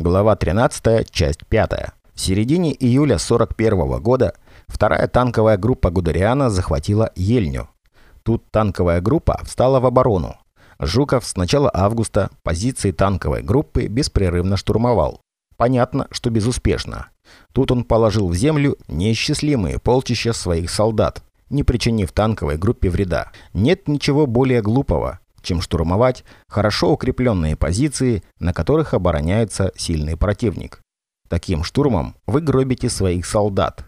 Глава 13, часть 5. В середине июля 41 года вторая танковая группа Гудериана захватила Ельню. Тут танковая группа встала в оборону. Жуков с начала августа позиции танковой группы беспрерывно штурмовал. Понятно, что безуспешно. Тут он положил в землю неисчислимые полчища своих солдат, не причинив танковой группе вреда. Нет ничего более глупого, чем штурмовать хорошо укрепленные позиции, на которых обороняется сильный противник. Таким штурмом вы гробите своих солдат.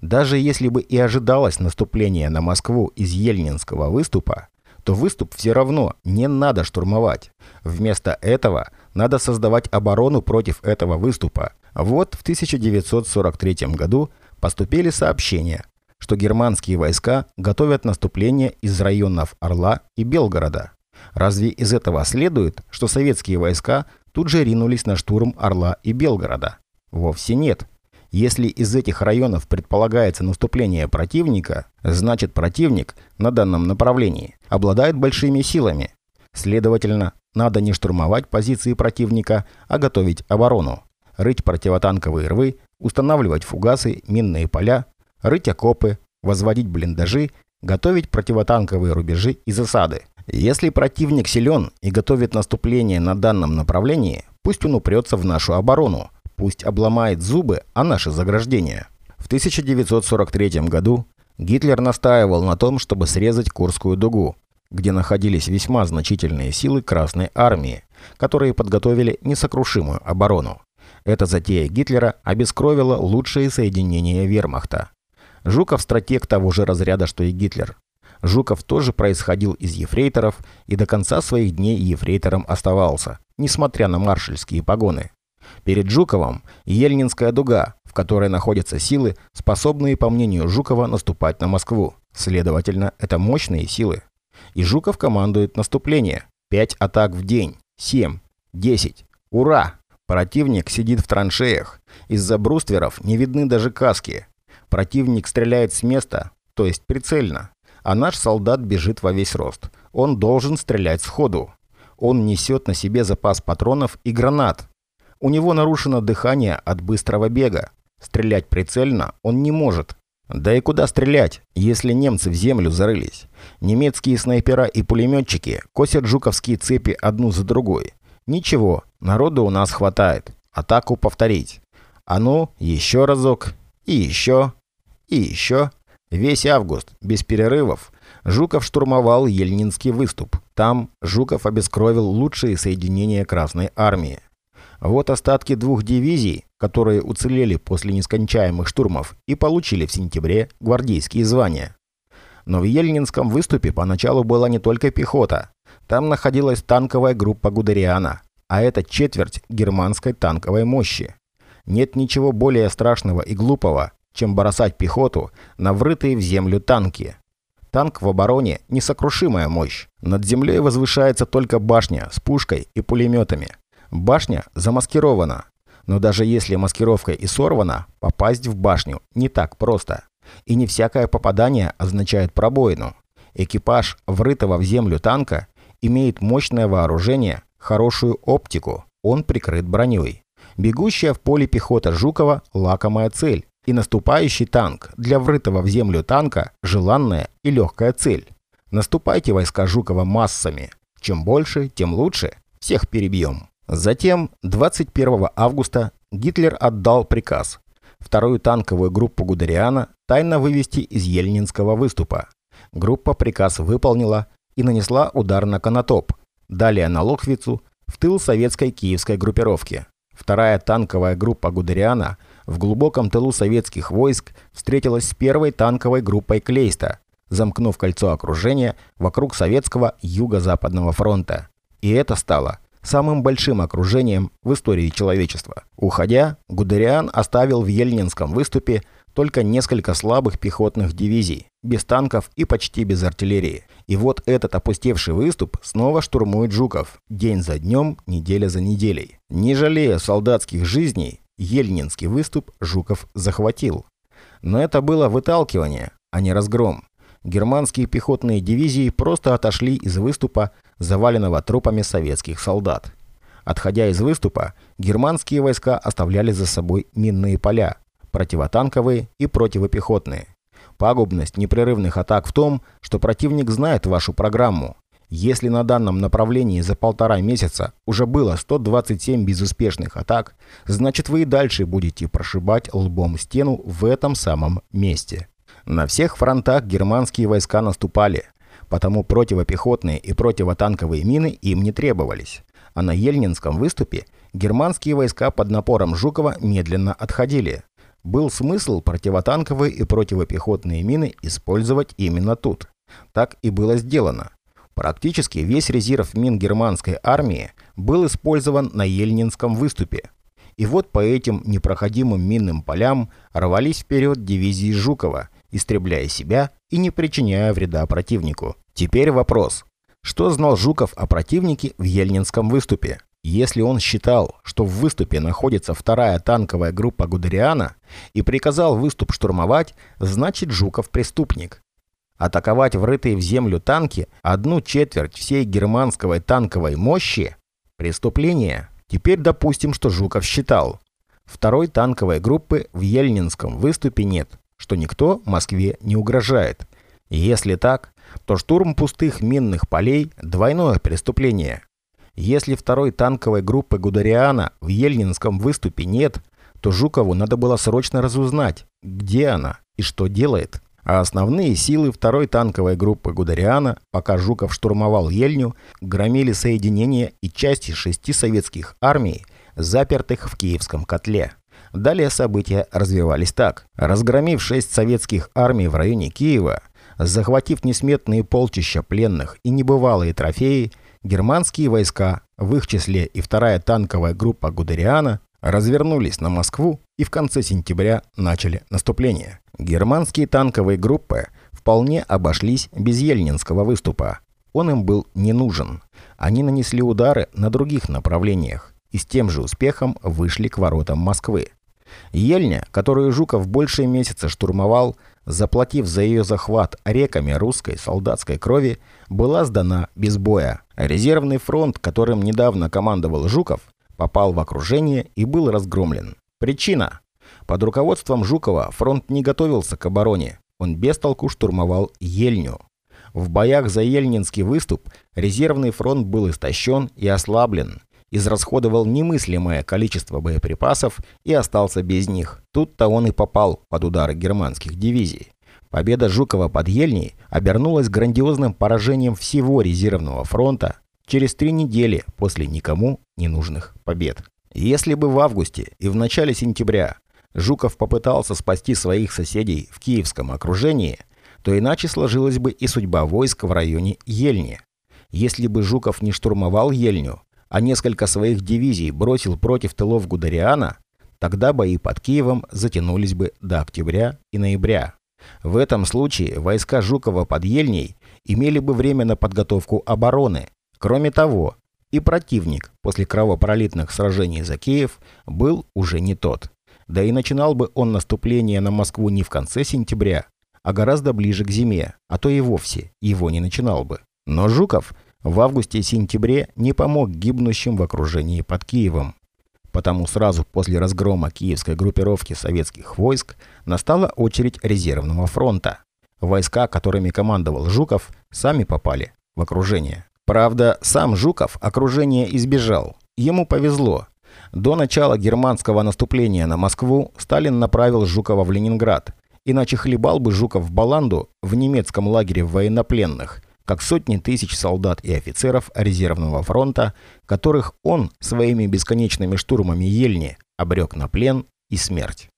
Даже если бы и ожидалось наступление на Москву из Ельнинского выступа, то выступ все равно не надо штурмовать. Вместо этого надо создавать оборону против этого выступа. Вот в 1943 году поступили сообщения, что германские войска готовят наступление из районов Орла и Белгорода. Разве из этого следует, что советские войска тут же ринулись на штурм Орла и Белгорода? Вовсе нет. Если из этих районов предполагается наступление противника, значит противник на данном направлении обладает большими силами. Следовательно, надо не штурмовать позиции противника, а готовить оборону. Рыть противотанковые рвы, устанавливать фугасы, минные поля, рыть окопы, возводить блиндажи, готовить противотанковые рубежи и засады. Если противник силен и готовит наступление на данном направлении, пусть он упрется в нашу оборону, пусть обломает зубы о наше заграждение. В 1943 году Гитлер настаивал на том, чтобы срезать Курскую дугу, где находились весьма значительные силы Красной Армии, которые подготовили несокрушимую оборону. Эта затея Гитлера обескровила лучшие соединения вермахта. Жуков – стратег того же разряда, что и Гитлер. Жуков тоже происходил из ефрейторов и до конца своих дней ефрейтором оставался, несмотря на маршальские погоны. Перед Жуковым Ельнинская дуга, в которой находятся силы, способные, по мнению Жукова, наступать на Москву. Следовательно, это мощные силы. И Жуков командует наступление. Пять атак в день. Семь. Десять. Ура! Противник сидит в траншеях. Из-за брустверов не видны даже каски. Противник стреляет с места, то есть прицельно а наш солдат бежит во весь рост. Он должен стрелять сходу. Он несет на себе запас патронов и гранат. У него нарушено дыхание от быстрого бега. Стрелять прицельно он не может. Да и куда стрелять, если немцы в землю зарылись? Немецкие снайпера и пулеметчики косят жуковские цепи одну за другой. Ничего, народу у нас хватает. Атаку повторить. А ну, еще разок. И еще. И еще. Весь август, без перерывов, Жуков штурмовал Ельнинский выступ. Там Жуков обескровил лучшие соединения Красной Армии. Вот остатки двух дивизий, которые уцелели после нескончаемых штурмов и получили в сентябре гвардейские звания. Но в Ельнинском выступе поначалу была не только пехота. Там находилась танковая группа Гудериана, а это четверть германской танковой мощи. Нет ничего более страшного и глупого, чем бросать пехоту на врытые в землю танки. Танк в обороне – несокрушимая мощь. Над землей возвышается только башня с пушкой и пулеметами. Башня замаскирована. Но даже если маскировка и сорвана, попасть в башню не так просто. И не всякое попадание означает пробоину. Экипаж врытого в землю танка имеет мощное вооружение, хорошую оптику, он прикрыт броней. Бегущая в поле пехота Жукова – лакомая цель и наступающий танк для врытого в землю танка – желанная и легкая цель. Наступайте войска Жукова массами. Чем больше, тем лучше. Всех перебьем. Затем, 21 августа, Гитлер отдал приказ вторую танковую группу Гудериана тайно вывести из Ельнинского выступа. Группа приказ выполнила и нанесла удар на Конотоп, далее на Лохвицу, в тыл советской киевской группировки. Вторая танковая группа Гудериана в глубоком тылу советских войск встретилась с первой танковой группой Клейста, замкнув кольцо окружения вокруг советского Юго-Западного фронта. И это стало самым большим окружением в истории человечества. Уходя, Гудериан оставил в Ельнинском выступе только несколько слабых пехотных дивизий, без танков и почти без артиллерии. И вот этот опустевший выступ снова штурмует Жуков, день за днем, неделя за неделей. Не жалея солдатских жизней, Ельнинский выступ Жуков захватил. Но это было выталкивание, а не разгром. Германские пехотные дивизии просто отошли из выступа, заваленного трупами советских солдат. Отходя из выступа, германские войска оставляли за собой минные поля, противотанковые и противопехотные. Пагубность непрерывных атак в том, что противник знает вашу программу. Если на данном направлении за полтора месяца уже было 127 безуспешных атак, значит вы и дальше будете прошибать лбом стену в этом самом месте. На всех фронтах германские войска наступали, потому противопехотные и противотанковые мины им не требовались. А на Ельнинском выступе германские войска под напором Жукова медленно отходили. Был смысл противотанковые и противопехотные мины использовать именно тут. Так и было сделано. Практически весь резерв мин германской армии был использован на Ельнинском выступе. И вот по этим непроходимым минным полям рвались вперед дивизии Жукова, истребляя себя и не причиняя вреда противнику. Теперь вопрос. Что знал Жуков о противнике в Ельнинском выступе? Если он считал, что в выступе находится вторая танковая группа Гудериана и приказал выступ штурмовать, значит Жуков преступник. Атаковать врытые в землю танки одну четверть всей германской танковой мощи – преступление. Теперь допустим, что Жуков считал. Второй танковой группы в Ельнинском выступе нет, что никто Москве не угрожает. Если так, то штурм пустых минных полей – двойное преступление. Если второй танковой группы Гудериана в Ельнинском выступе нет, то Жукову надо было срочно разузнать, где она и что делает а основные силы второй танковой группы Гудериана, пока Жуков штурмовал Ельню, громили соединения и части шести советских армий, запертых в Киевском котле. Далее события развивались так. Разгромив шесть советских армий в районе Киева, захватив несметные полчища пленных и небывалые трофеи, германские войска, в их числе и вторая танковая группа Гудериана, развернулись на Москву и в конце сентября начали наступление. Германские танковые группы вполне обошлись без Ельнинского выступа. Он им был не нужен. Они нанесли удары на других направлениях и с тем же успехом вышли к воротам Москвы. Ельня, которую Жуков больше месяца штурмовал, заплатив за ее захват реками русской солдатской крови, была сдана без боя. Резервный фронт, которым недавно командовал Жуков, попал в окружение и был разгромлен. Причина под руководством Жукова фронт не готовился к обороне. Он без толку штурмовал Ельню. В боях за Ельнинский выступ резервный фронт был истощен и ослаблен, израсходовал немыслимое количество боеприпасов и остался без них. Тут-то он и попал под удары германских дивизий. Победа Жукова под Ельней обернулась грандиозным поражением всего резервного фронта через три недели после никому не нужных побед. Если бы в августе и в начале сентября Жуков попытался спасти своих соседей в киевском окружении, то иначе сложилась бы и судьба войск в районе Ельни. Если бы Жуков не штурмовал Ельню, а несколько своих дивизий бросил против тылов Гудериана, тогда бои под Киевом затянулись бы до октября и ноября. В этом случае войска Жукова под Ельней имели бы время на подготовку обороны. Кроме того, и противник после кровопролитных сражений за Киев был уже не тот. Да и начинал бы он наступление на Москву не в конце сентября, а гораздо ближе к зиме, а то и вовсе его не начинал бы. Но Жуков в августе-сентябре не помог гибнущим в окружении под Киевом. Потому сразу после разгрома киевской группировки советских войск настала очередь резервного фронта. Войска, которыми командовал Жуков, сами попали в окружение. Правда, сам Жуков окружение избежал. Ему повезло. До начала германского наступления на Москву Сталин направил Жукова в Ленинград, иначе хлебал бы Жуков в Баланду в немецком лагере военнопленных, как сотни тысяч солдат и офицеров резервного фронта, которых он своими бесконечными штурмами Ельни обрек на плен и смерть.